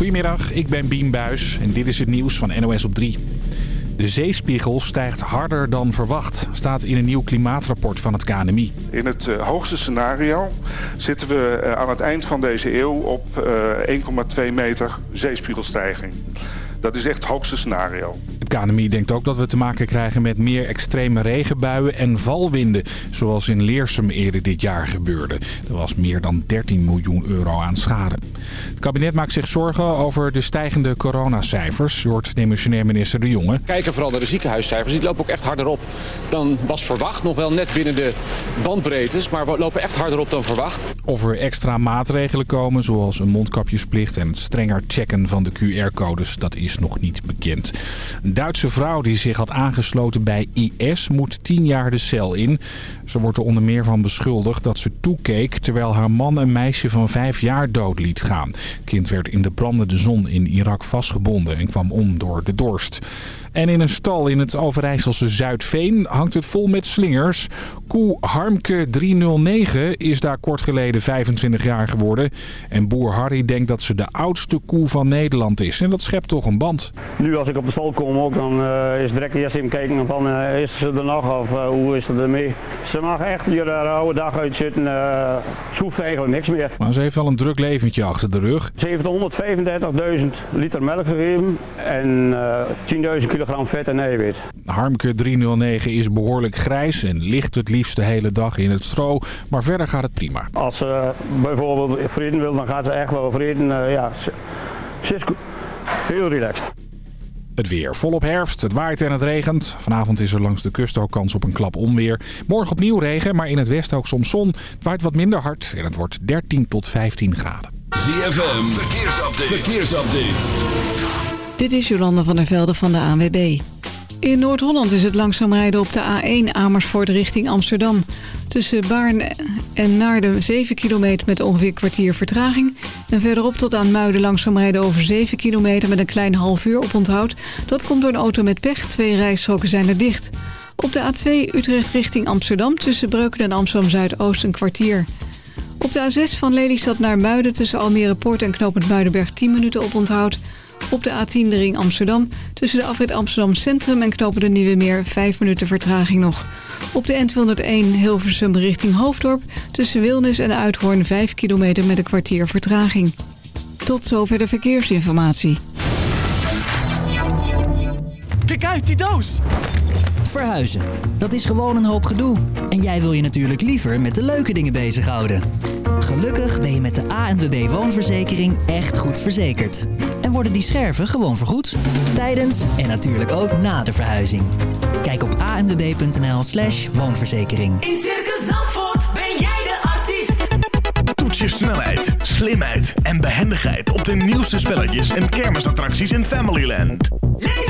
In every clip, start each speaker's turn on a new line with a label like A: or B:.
A: Goedemiddag, ik ben Bien Buis en dit is het nieuws van NOS op 3. De zeespiegel stijgt harder dan verwacht, staat in een nieuw klimaatrapport van het KNMI.
B: In het uh, hoogste scenario zitten we uh, aan het eind van deze eeuw op uh, 1,2 meter zeespiegelstijging. Dat is echt het hoogste scenario.
A: Het KNMI denkt ook dat we te maken krijgen met meer extreme regenbuien en valwinden. Zoals in Leersum eerder dit jaar gebeurde. Er was meer dan 13 miljoen euro aan schade. Het kabinet maakt zich zorgen over de stijgende coronacijfers. Hoort demissionair minister De Jonge.
C: Kijken vooral naar de ziekenhuiscijfers. Die lopen ook echt harder op dan was verwacht. Nog wel net binnen de bandbreedtes. Maar we lopen echt harder op dan verwacht.
A: Of er extra maatregelen komen. Zoals een mondkapjesplicht en het strenger checken van de QR-codes. Dat is nog niet bekend. Een Duitse vrouw die zich had aangesloten bij IS moet 10 jaar de cel in. Ze wordt er onder meer van beschuldigd dat ze toekeek terwijl haar man een meisje van 5 jaar dood liet gaan. Het kind werd in de brandende zon in Irak vastgebonden en kwam om door de dorst. En in een stal in het Overijsselse Zuidveen hangt het vol met slingers. Koe Harmke 309 is daar kort geleden 25 jaar geworden. En boer Harry denkt dat ze de oudste koe van Nederland is. En dat schept toch een band.
D: Nu als ik op de stal kom ook, dan uh, is direct eerst even kijken van uh, is ze er nog of uh, hoe is het ermee. Ze mag echt hier de oude dag uitzitten. Ze hoeft eigenlijk niks meer.
A: Maar ze heeft wel een druk leventje achter de rug.
D: Ze heeft 135.000 liter melk gegeven en 10.000 kilogram vet en eiwit.
A: Harmke 309 is behoorlijk grijs en ligt het liefst de hele dag in het stro. Maar verder gaat het prima.
D: Als ze bijvoorbeeld vreten wil, dan gaat ze echt wel vreten. Uh, ja, ze, ze is heel relaxed.
A: Het weer volop herfst, het waait en het regent. Vanavond is er langs de kust ook kans op een klap onweer. Morgen opnieuw regen, maar in het westen ook soms zon. Het waait wat minder hard en het wordt 13 tot 15 graden.
E: ZFM, verkeersupdate. verkeersupdate.
F: Dit is Jolanda van der Velde van de ANWB. In Noord-Holland is het langzaam rijden op de A1 Amersfoort richting Amsterdam. Tussen Baarn en Naarden 7 kilometer met ongeveer kwartier vertraging. En verderop tot aan Muiden langzaam rijden over 7 kilometer met een klein half uur op onthoud. Dat komt door een auto met pech. Twee rijstroken zijn er dicht. Op de A2 Utrecht richting Amsterdam tussen Breukelen en Amsterdam-Zuidoost een kwartier. Op de A6 van Lelystad naar Muiden tussen Almere Poort en Knopend Muidenberg 10 minuten op onthoud. Op de A10 de ring Amsterdam. Tussen de afrit Amsterdam Centrum en knopen de Nieuwe Meer 5 minuten vertraging nog. Op de N201 Hilversum richting Hoofddorp. Tussen Wilnis en Uithoorn 5 kilometer met een kwartier vertraging. Tot zover de verkeersinformatie.
G: Kijk uit, die doos! Verhuizen, dat is gewoon een hoop gedoe. En jij wil je natuurlijk liever met de leuke dingen bezighouden. Gelukkig ben je met de ANWB Woonverzekering echt goed verzekerd. En worden die scherven gewoon vergoed. Tijdens en natuurlijk ook na de verhuizing. Kijk op anwb.nl slash woonverzekering.
H: In Circus Zandvoort ben jij de artiest.
E: Toets je snelheid, slimheid en behendigheid op de nieuwste spelletjes en kermisattracties in Familyland.
H: Leef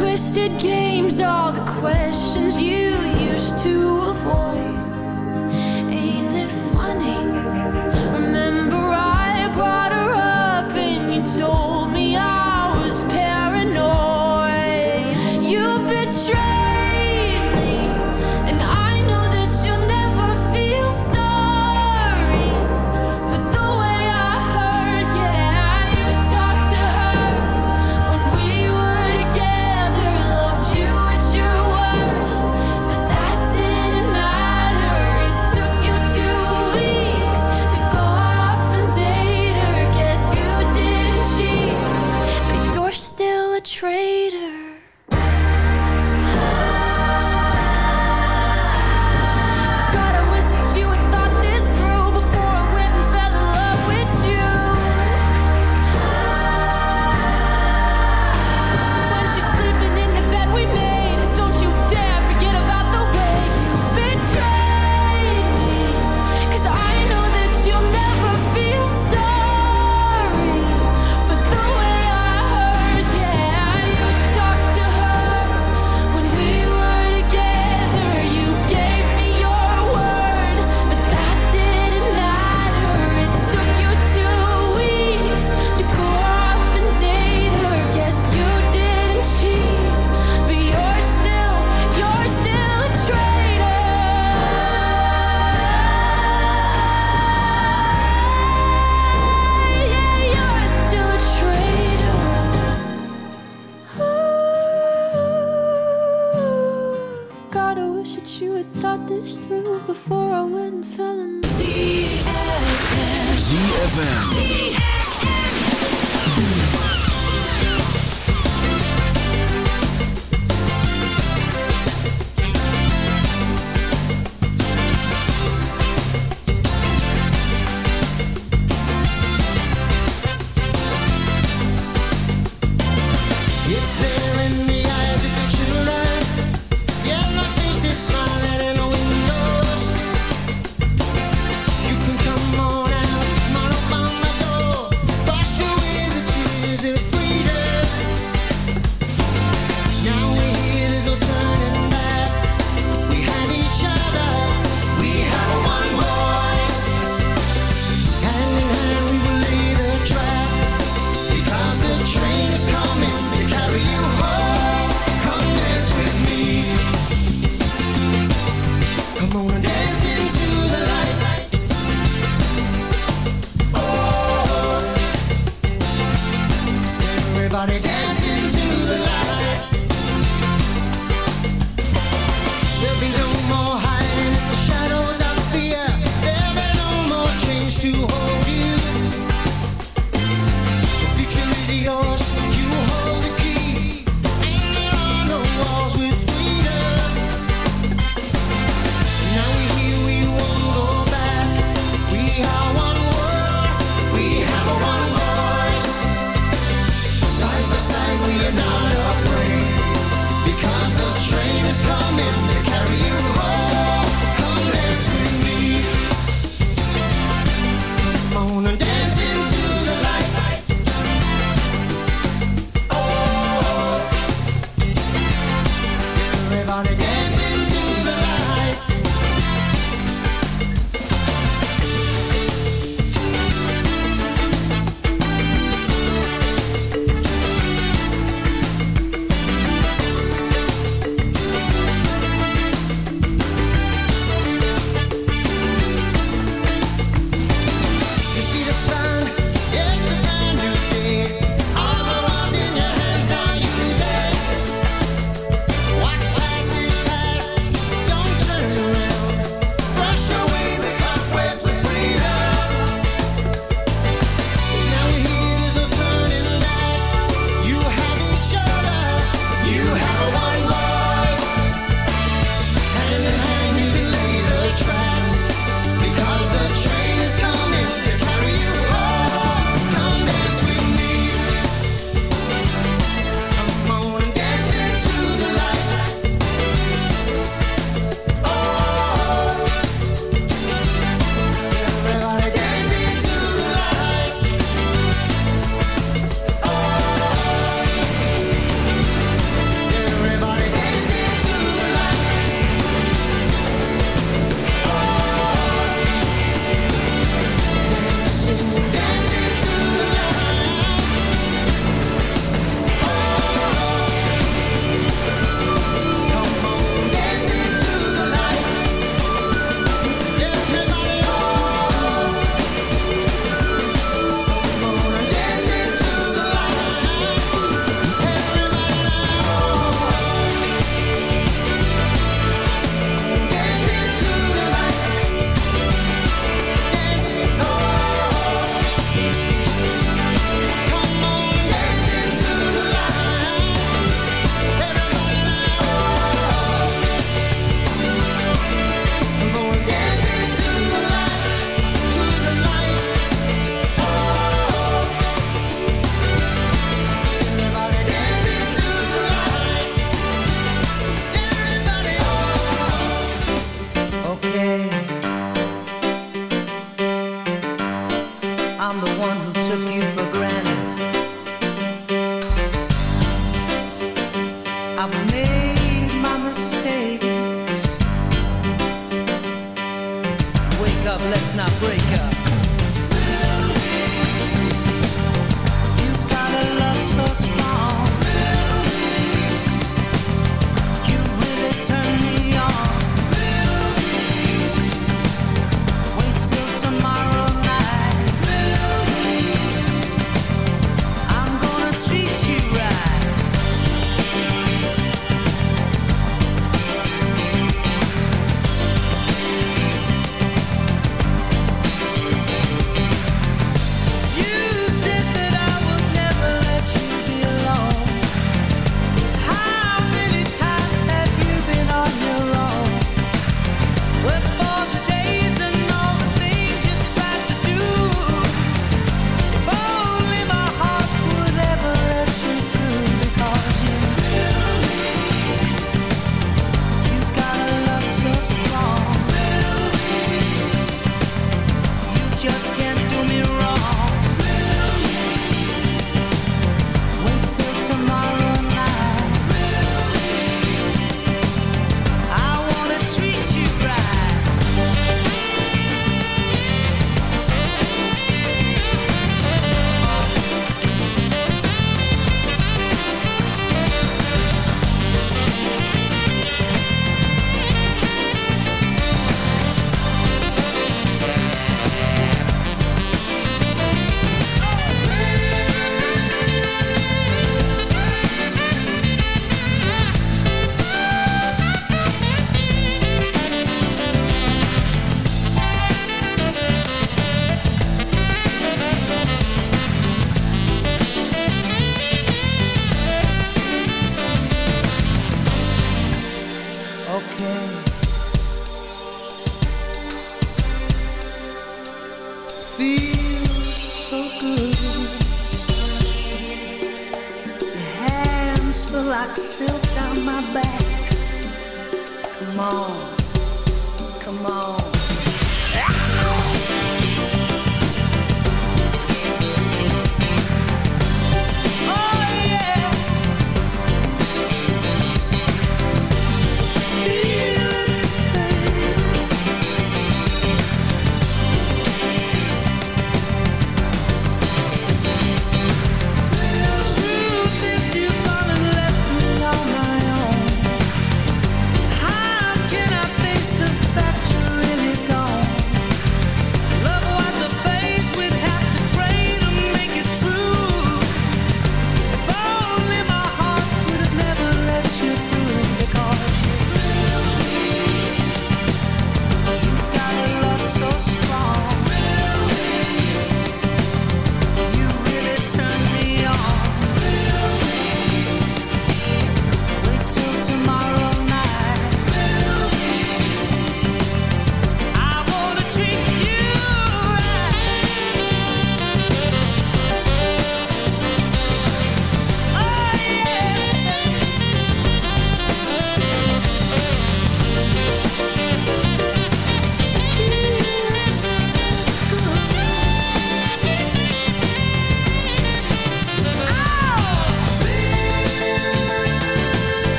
I: twisted games, all the questions you used to avoid. I
J: wouldn't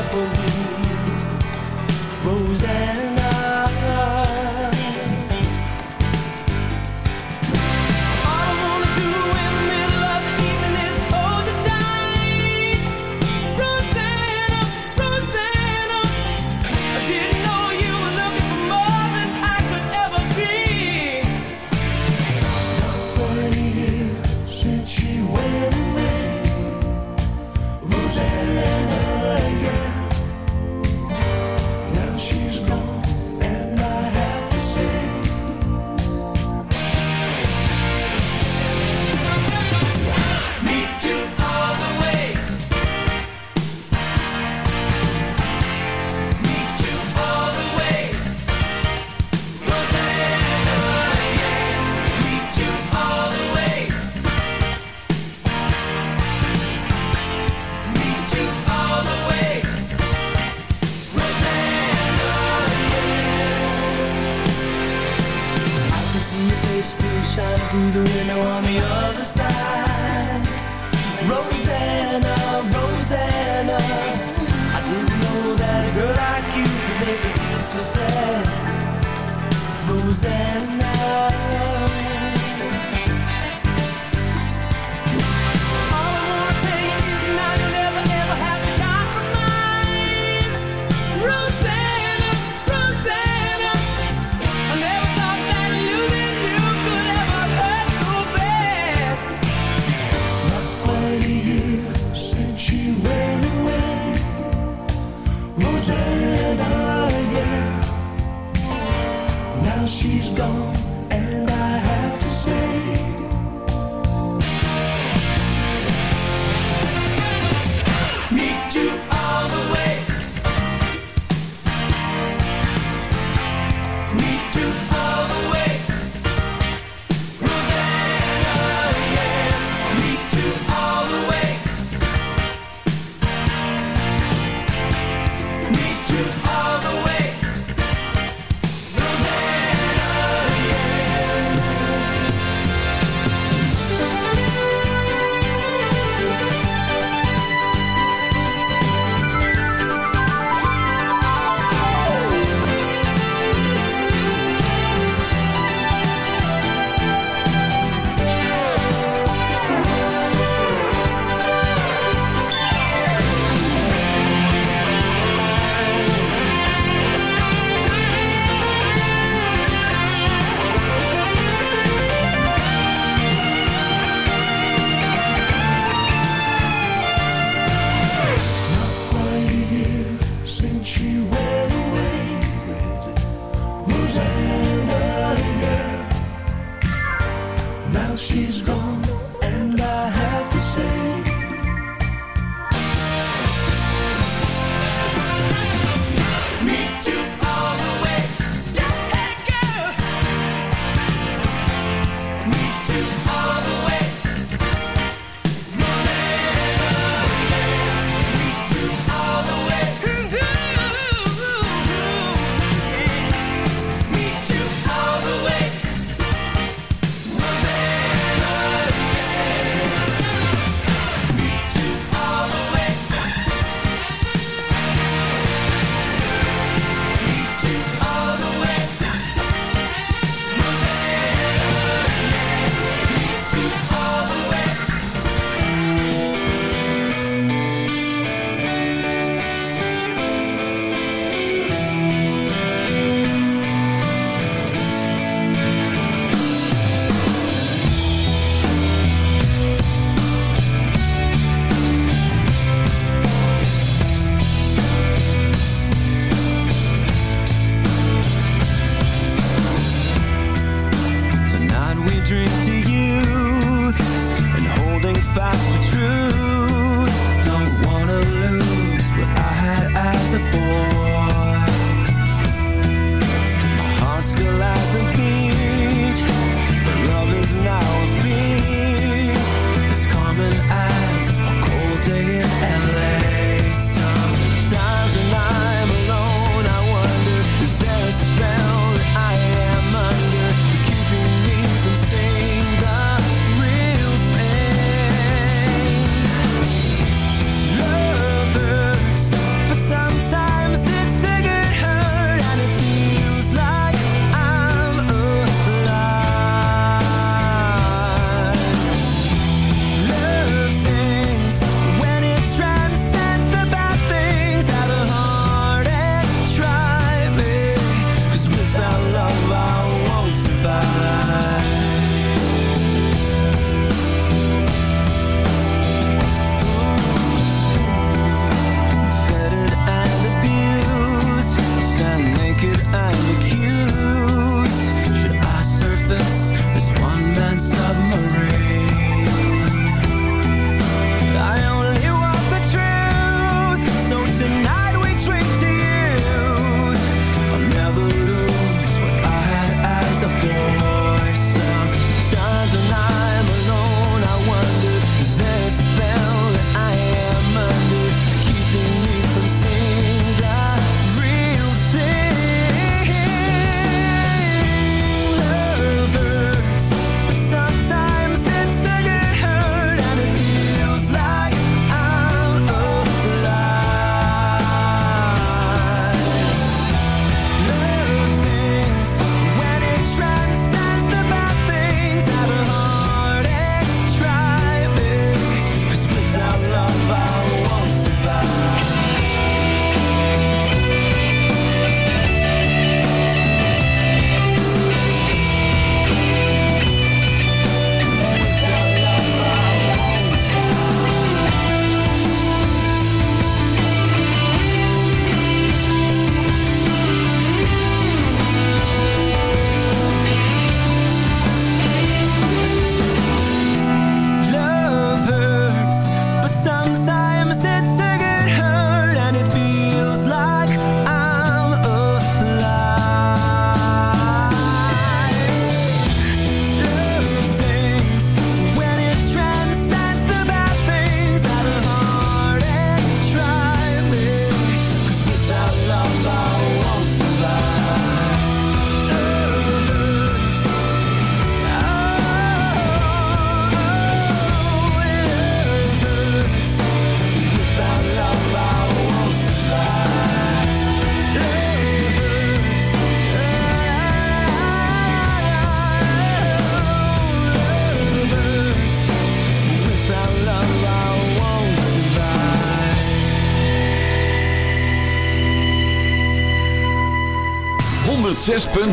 J: carefully.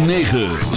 J: 9.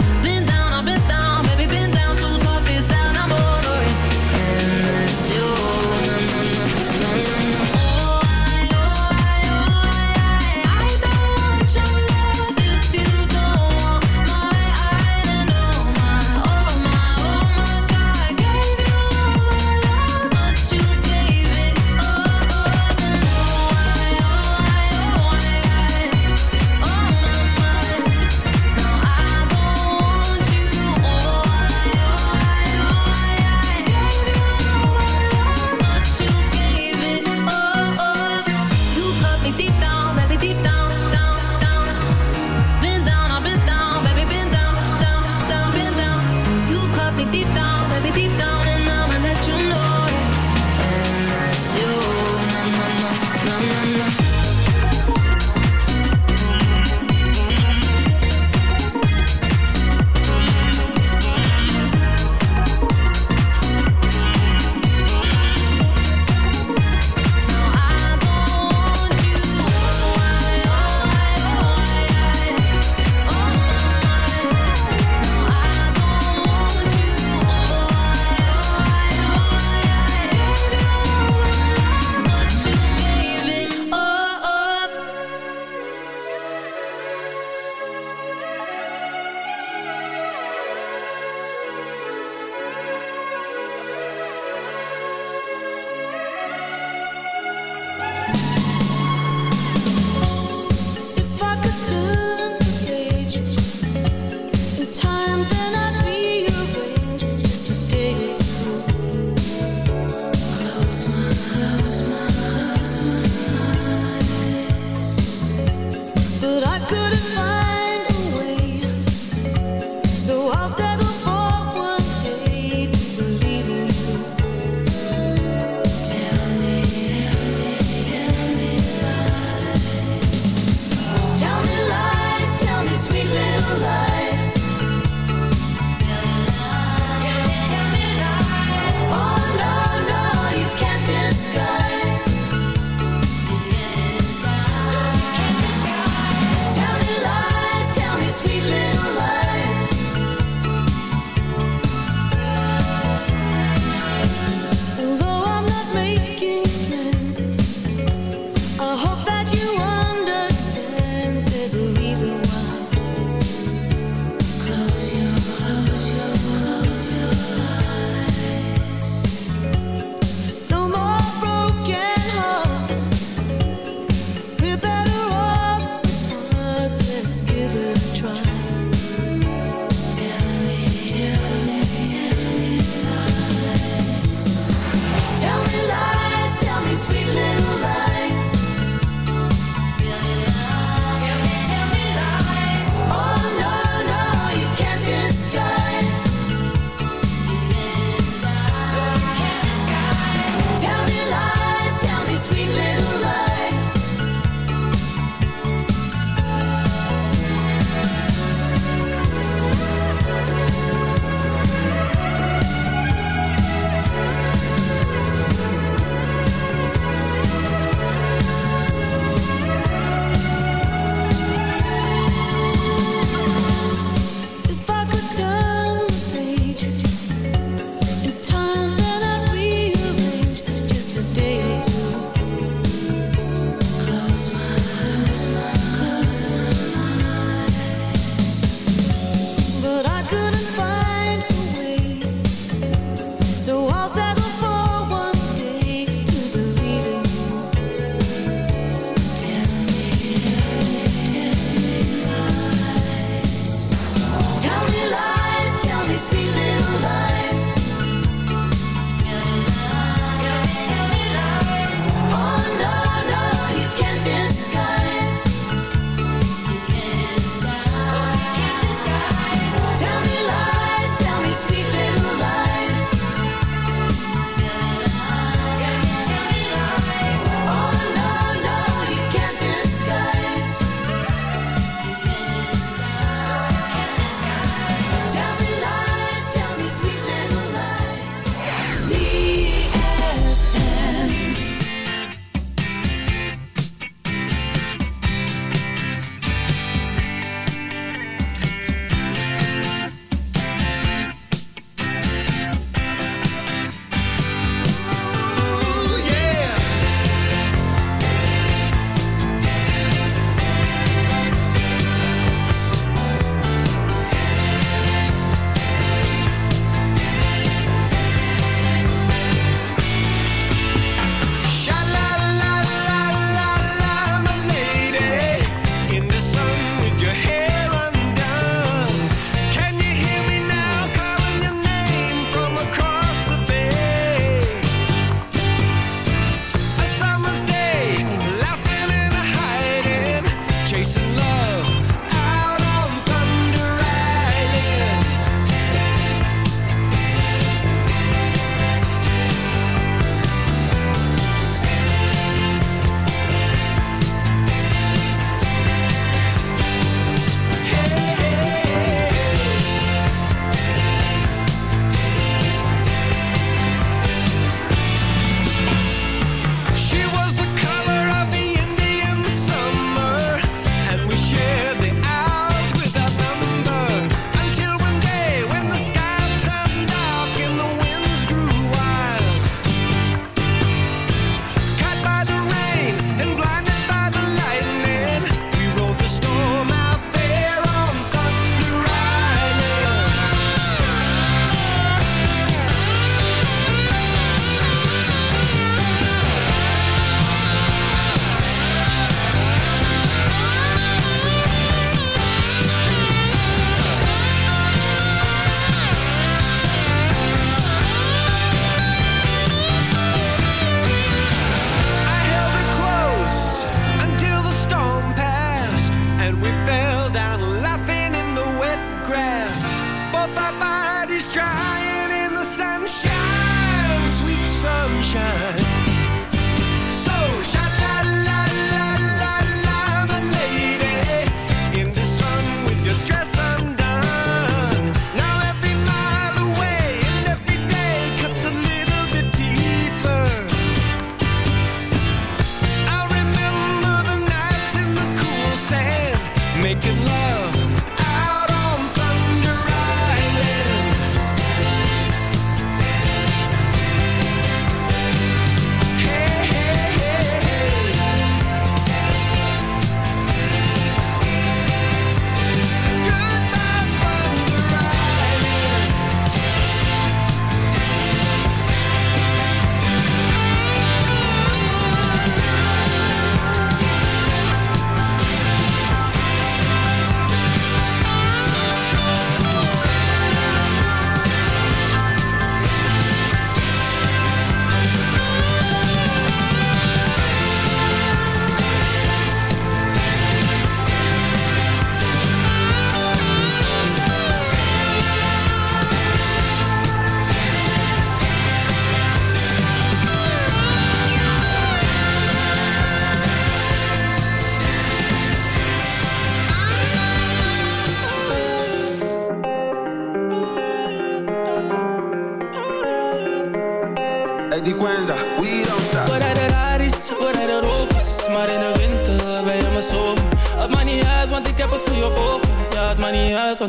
J: Bodies drying in the sunshine, sweet sunshine.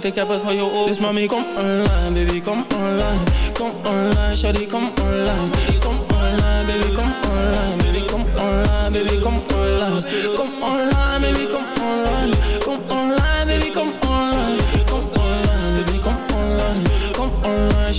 K: Want ik heb het voor je over Dus mami, kom online, baby, kom online Kom online, shawty, kom online Kom online, baby, kom online Baby, kom online, baby, kom online Kom online, baby, kom online Kom online, baby, kom online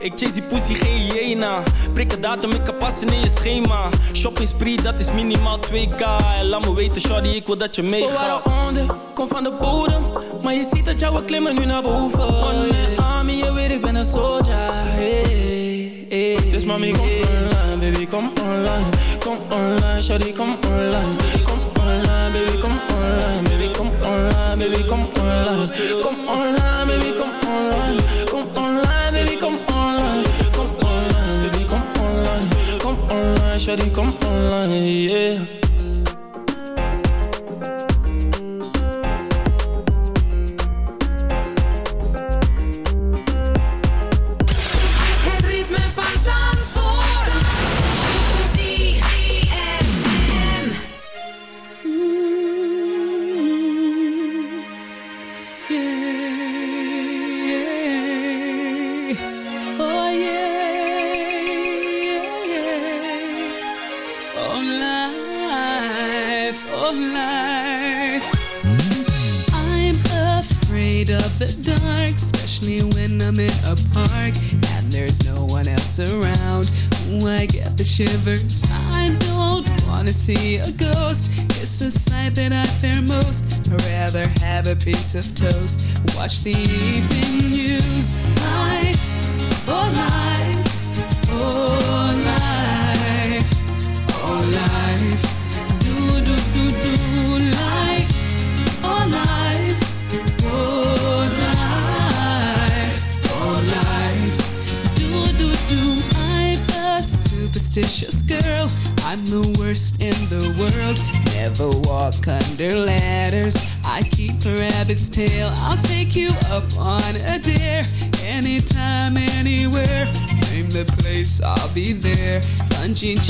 L: Ik chase die pussy, geen hyena. Prik een datum, ik kan passen in je schema. Shopping spree, dat is minimaal 2k. En laat me weten, shawty, ik wil dat je
K: We
L: meegaat.
K: waren onder, kom van de bodem Maar je ziet dat jouw klimmen nu naar boven On mijn army, je weet ik ben een soldier hey, hey. Dus mami, kom online, baby, kom online Kom online, shawty, kom online Kom online, baby, kom online Baby, kom online, baby, kom online Kom online, baby, kom online Kom online, baby, kom online Online, baby, kom online Kom online, shawty, kom online, yeah
J: piece of toast. Watch the gente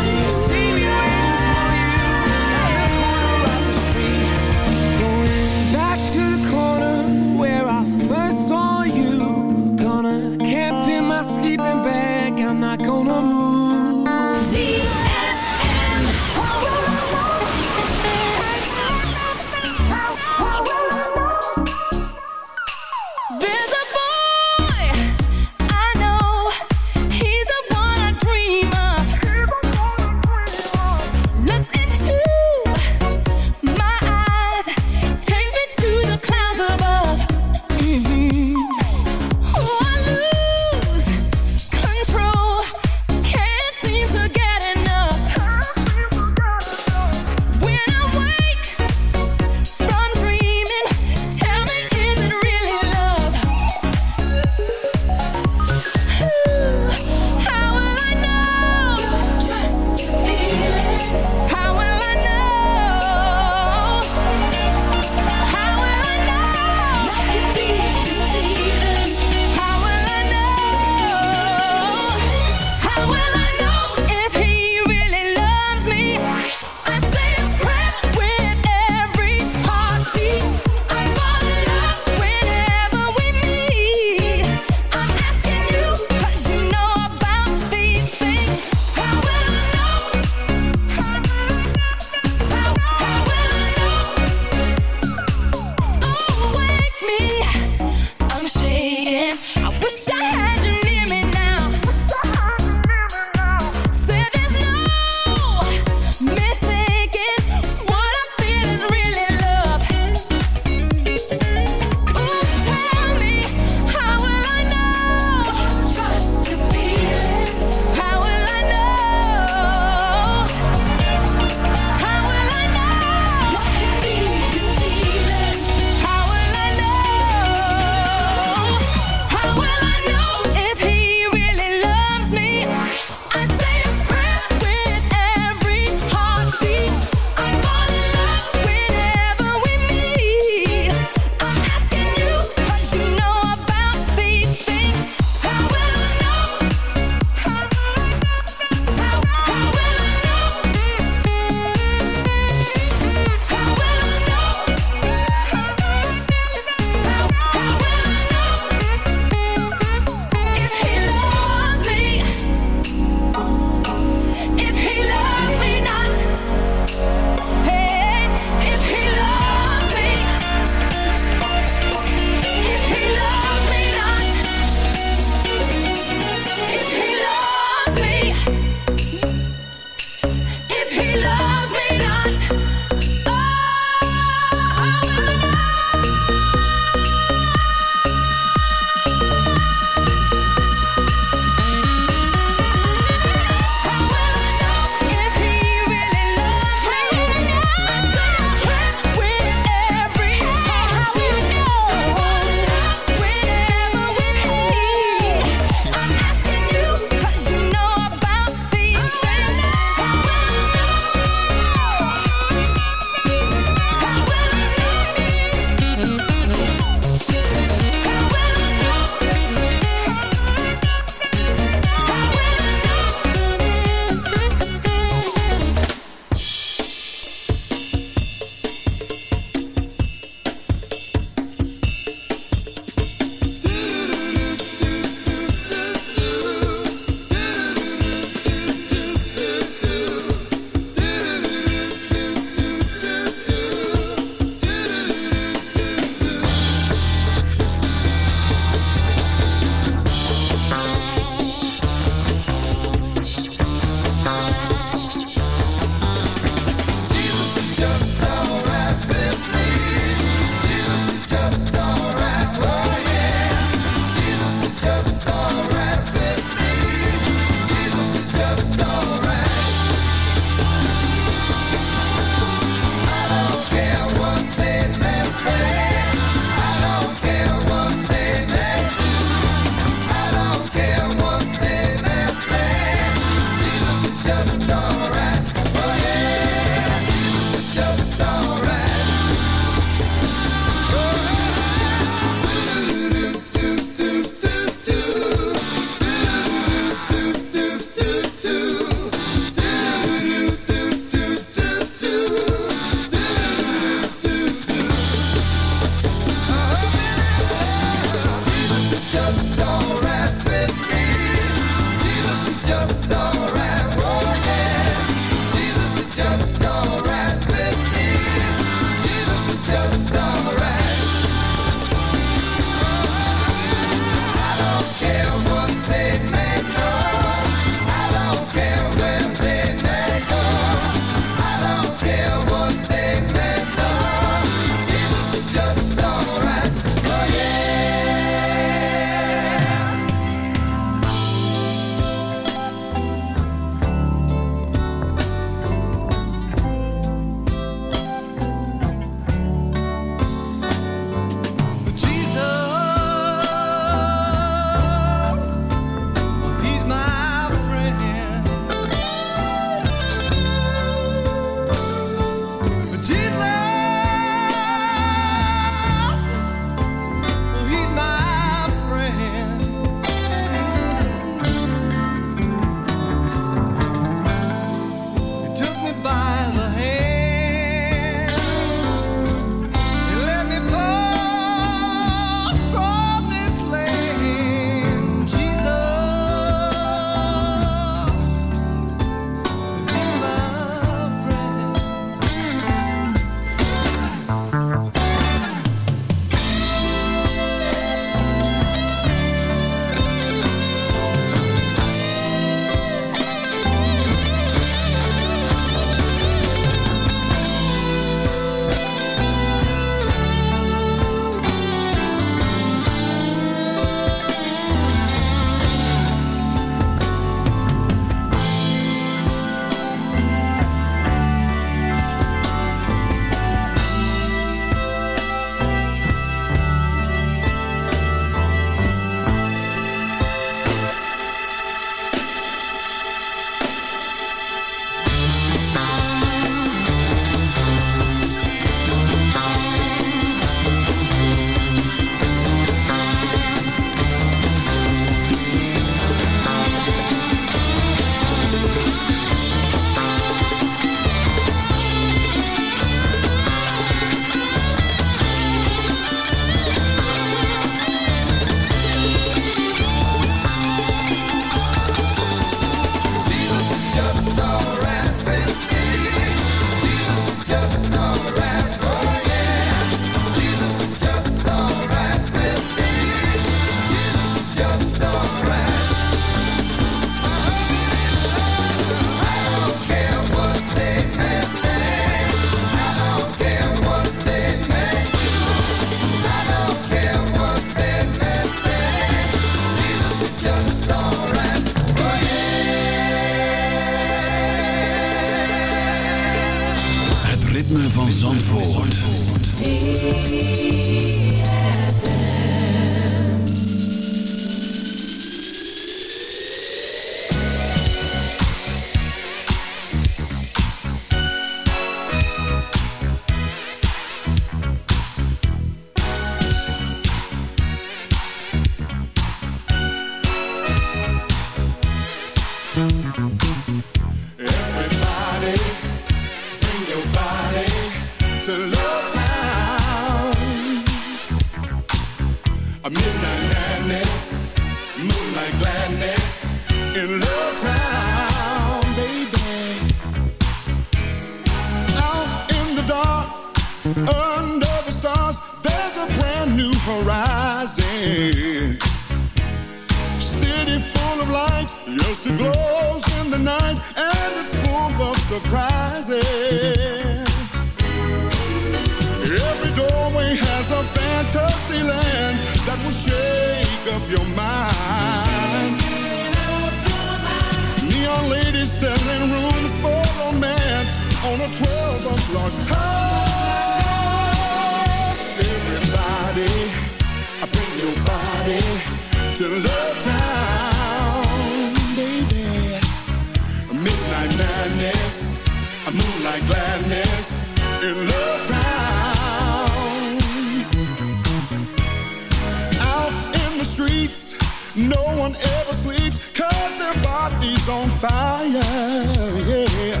J: no one
B: ever sleeps, cause their body's on fire, yeah.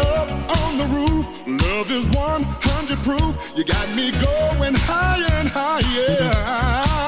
B: Up on the roof, love is 100 proof. You got me going higher and higher.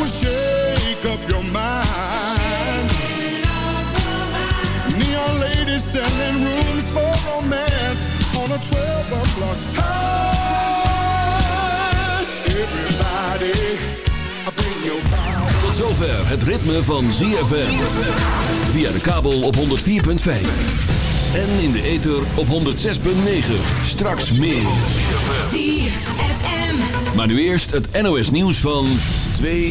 B: Will shake up your mind. Neon ladies selling rooms for romance on a 12 o'clock high. Everybody, I bring your body.
M: Tot zover het ritme van ZFM. Via de kabel op 104.5. En in de ether op 106.9. Straks meer.
I: ZFM.
M: Maar nu eerst het NOS nieuws van 2